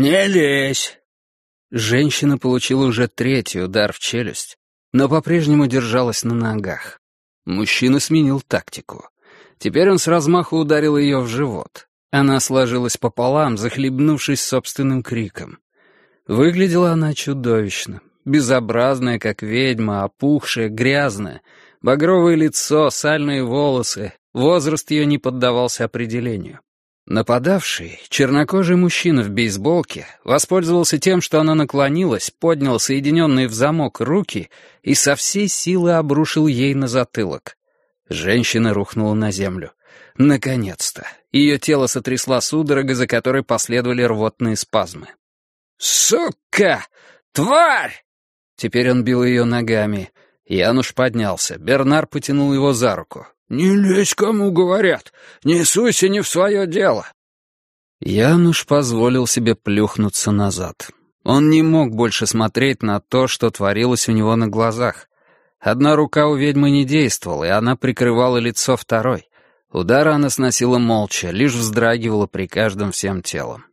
«Не лезь!» Женщина получила уже третий удар в челюсть, но по-прежнему держалась на ногах. Мужчина сменил тактику. Теперь он с размаху ударил ее в живот. Она сложилась пополам, захлебнувшись собственным криком. Выглядела она чудовищно. Безобразная, как ведьма, опухшая, грязная. Багровое лицо, сальные волосы. Возраст ее не поддавался определению. Нападавший, чернокожий мужчина в бейсболке, воспользовался тем, что она наклонилась, поднял соединенные в замок руки и со всей силы обрушил ей на затылок. Женщина рухнула на землю. Наконец-то. Ее тело сотрясла судорога, за которой последовали рвотные спазмы. «Сука! Тварь!» Теперь он бил ее ногами. Януш поднялся. Бернар потянул его за руку. «Не лезь, кому говорят! Не суйся не в свое дело!» Януш позволил себе плюхнуться назад. Он не мог больше смотреть на то, что творилось у него на глазах. Одна рука у ведьмы не действовала, и она прикрывала лицо второй. Удары она сносила молча, лишь вздрагивала при каждом всем телом.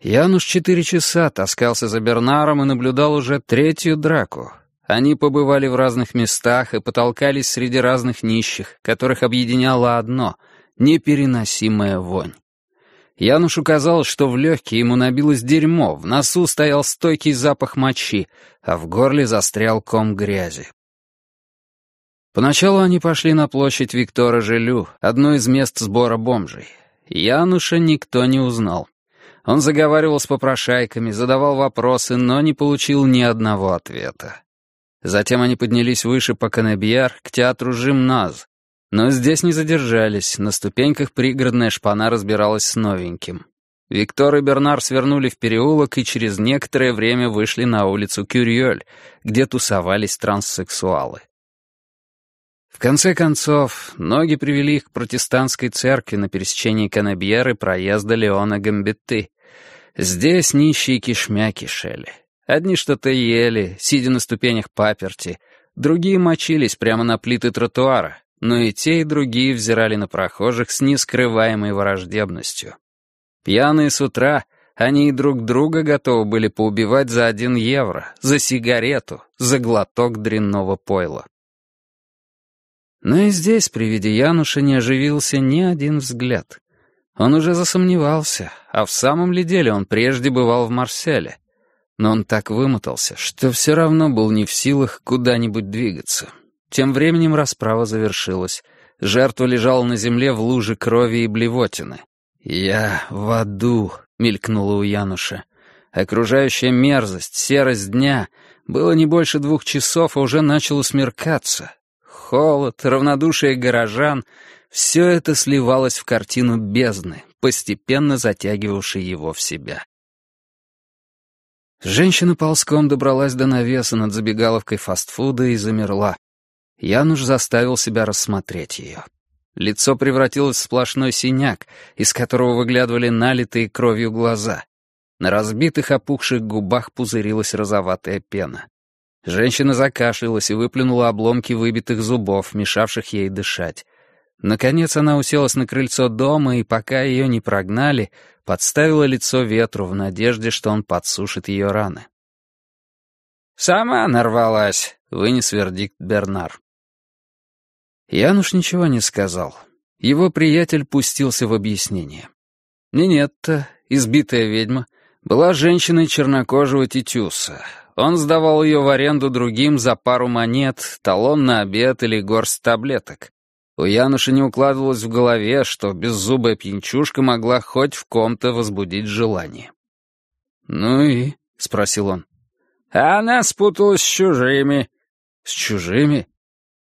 Януш четыре часа таскался за Бернаром и наблюдал уже третью драку. Они побывали в разных местах и потолкались среди разных нищих, которых объединяло одно — непереносимая вонь. Янушу казалось, что в легкие ему набилось дерьмо, в носу стоял стойкий запах мочи, а в горле застрял ком грязи. Поначалу они пошли на площадь Виктора Желю, одно из мест сбора бомжей. Януша никто не узнал. Он заговаривал с попрошайками, задавал вопросы, но не получил ни одного ответа. Затем они поднялись выше по Канебьяр к театру «Жимназ». Но здесь не задержались, на ступеньках пригородная шпана разбиралась с новеньким. Виктор и Бернар свернули в переулок и через некоторое время вышли на улицу Кюрьёль, где тусовались транссексуалы. В конце концов, ноги привели их к протестантской церкви на пересечении Канабьеры проезда Леона Гамбетты. Здесь нищие кишмя кишели. Одни что-то ели, сидя на ступенях паперти, другие мочились прямо на плиты тротуара, но и те, и другие взирали на прохожих с нескрываемой враждебностью. Пьяные с утра, они и друг друга готовы были поубивать за один евро, за сигарету, за глоток дрянного пойла. Но и здесь при виде Януша не оживился ни один взгляд. Он уже засомневался, а в самом ли деле он прежде бывал в Марселе. Но он так вымотался, что все равно был не в силах куда-нибудь двигаться. Тем временем расправа завершилась. Жертва лежала на земле в луже крови и блевотины. «Я в аду», — мелькнула у Януша. Окружающая мерзость, серость дня. Было не больше двух часов, а уже начало смеркаться холод, равнодушие горожан — все это сливалось в картину бездны, постепенно затягивавшей его в себя. Женщина ползком добралась до навеса над забегаловкой фастфуда и замерла. Януш заставил себя рассмотреть ее. Лицо превратилось в сплошной синяк, из которого выглядывали налитые кровью глаза. На разбитых опухших губах пузырилась розоватая пена. Женщина закашлялась и выплюнула обломки выбитых зубов, мешавших ей дышать. Наконец она уселась на крыльцо дома, и пока ее не прогнали, подставила лицо ветру в надежде, что он подсушит ее раны. «Сама нарвалась», — вынес вердикт Бернар. Януш ничего не сказал. Его приятель пустился в объяснение. Нинетта, избитая ведьма, была женщиной чернокожего Титюса, он сдавал ее в аренду другим за пару монет, талон на обед или горсть таблеток. У Януша не укладывалось в голове, что беззубая пьянчушка могла хоть в ком-то возбудить желание. «Ну и?» — спросил он. «Она спуталась с чужими». «С чужими?»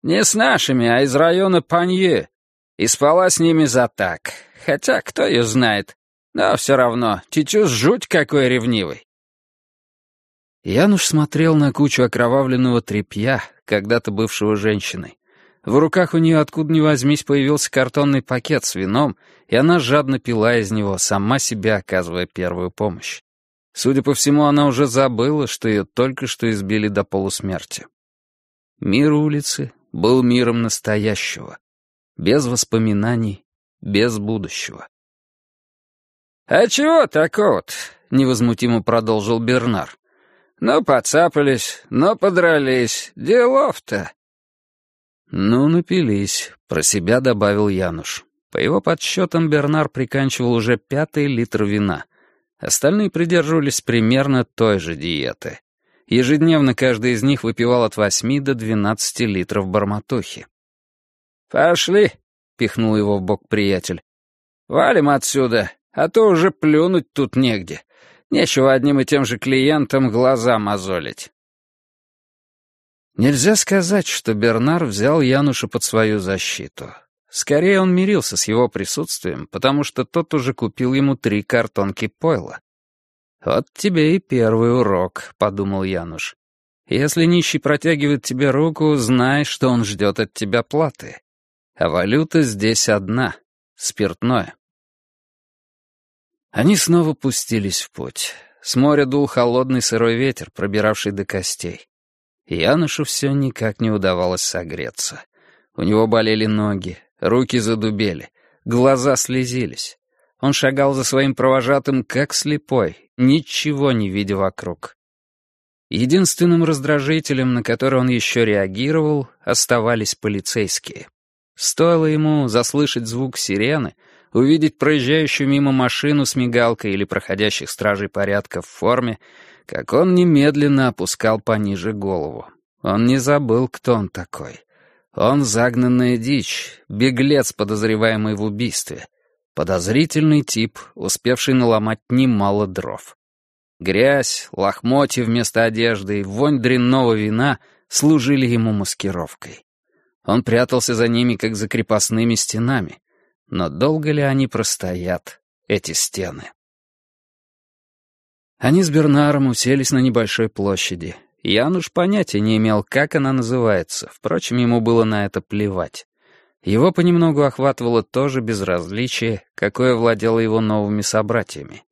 «Не с нашими, а из района Панье. И спала с ними за так. Хотя кто ее знает. Но все равно, Титюс жуть какой ревнивый. Януш смотрел на кучу окровавленного тряпья, когда-то бывшего женщиной. В руках у нее откуда ни возьмись появился картонный пакет с вином, и она жадно пила из него, сама себе оказывая первую помощь. Судя по всему, она уже забыла, что ее только что избили до полусмерти. Мир улицы был миром настоящего, без воспоминаний, без будущего. «А чего такого-то?» — невозмутимо продолжил Бернар. «Ну, поцапались, но подрались. Делов-то». «Ну, напились», — про себя добавил Януш. По его подсчетам, Бернар приканчивал уже пятый литр вина. Остальные придерживались примерно той же диеты. Ежедневно каждый из них выпивал от восьми до двенадцати литров барматухи. «Пошли», — пихнул его в бок приятель. «Валим отсюда, а то уже плюнуть тут негде. Нечего одним и тем же клиентам глаза мозолить». Нельзя сказать, что Бернар взял Януша под свою защиту. Скорее, он мирился с его присутствием, потому что тот уже купил ему три картонки пойла. «Вот тебе и первый урок», — подумал Януш. «Если нищий протягивает тебе руку, знай, что он ждет от тебя платы. А валюта здесь одна — спиртное». Они снова пустились в путь. С моря дул холодный сырой ветер, пробиравший до костей. Янушу все никак не удавалось согреться. У него болели ноги, руки задубели, глаза слезились. Он шагал за своим провожатым, как слепой, ничего не видя вокруг. Единственным раздражителем, на который он еще реагировал, оставались полицейские. Стоило ему заслышать звук сирены, увидеть проезжающую мимо машину с мигалкой или проходящих стражей порядка в форме, как он немедленно опускал пониже голову. Он не забыл, кто он такой. Он загнанная дичь, беглец, подозреваемый в убийстве. Подозрительный тип, успевший наломать немало дров. Грязь, лохмотья вместо одежды и вонь дрянного вина служили ему маскировкой. Он прятался за ними, как за крепостными стенами. Но долго ли они простоят, эти стены? Они с Бернаром уселись на небольшой площади. Януш понятия не имел, как она называется, впрочем, ему было на это плевать. Его понемногу охватывало то же безразличие, какое владело его новыми собратьями.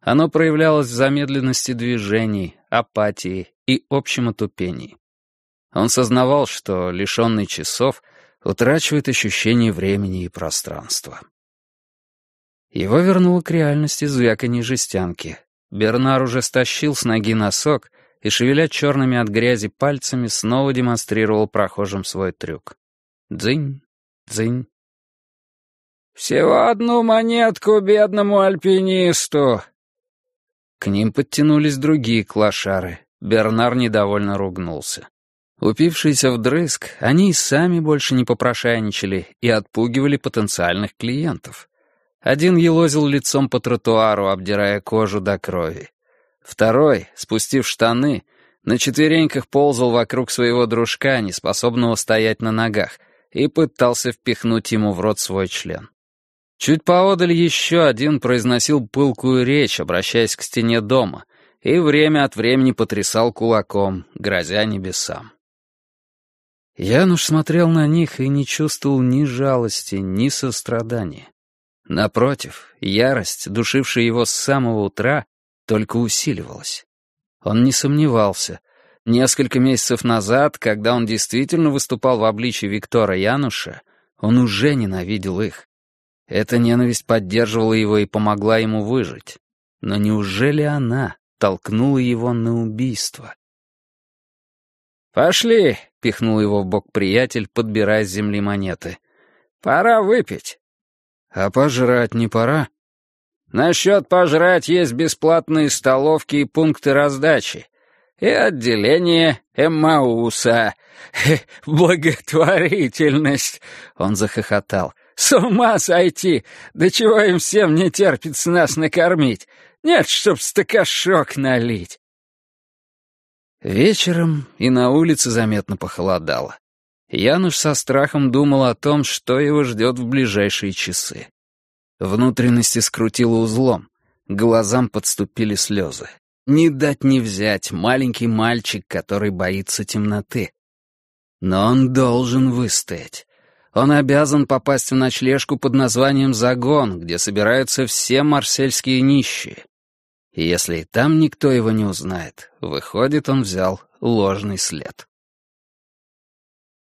Оно проявлялось в замедленности движений, апатии и общем отупении. Он сознавал, что, лишенный часов, утрачивает ощущение времени и пространства. Его вернуло к реальности звяканье жестянки, Бернар уже стащил с ноги носок и, шевеля черными от грязи пальцами, снова демонстрировал прохожим свой трюк. Дзынь, дзынь. «Всего одну монетку бедному альпинисту!» К ним подтянулись другие клошары. Бернар недовольно ругнулся. Упившиеся вдрызг, они и сами больше не попрошайничали и отпугивали потенциальных клиентов. Один елозил лицом по тротуару, обдирая кожу до крови. Второй, спустив штаны, на четвереньках ползал вокруг своего дружка, неспособного стоять на ногах, и пытался впихнуть ему в рот свой член. Чуть поодаль еще один произносил пылкую речь, обращаясь к стене дома, и время от времени потрясал кулаком, грозя небесам. Януш смотрел на них и не чувствовал ни жалости, ни сострадания. Напротив, ярость, душившая его с самого утра, только усиливалась. Он не сомневался. Несколько месяцев назад, когда он действительно выступал в обличии Виктора Януша, он уже ненавидел их. Эта ненависть поддерживала его и помогла ему выжить. Но неужели она толкнула его на убийство? «Пошли!» — пихнул его в бок приятель, подбирая с земли монеты. «Пора выпить!» «А пожрать не пора?» «Насчет пожрать есть бесплатные столовки и пункты раздачи. И отделение Эммауса. Благотворительность!» Он захохотал. «С ума сойти! Да чего им всем не терпится нас накормить? Нет, чтоб стакашок налить!» Вечером и на улице заметно похолодало. Януш со страхом думал о том, что его ждет в ближайшие часы. Внутренности скрутило узлом, глазам подступили слезы. Не дать не взять маленький мальчик, который боится темноты. Но он должен выстоять. Он обязан попасть в ночлежку под названием «Загон», где собираются все марсельские нищие. И если и там никто его не узнает, выходит, он взял ложный след.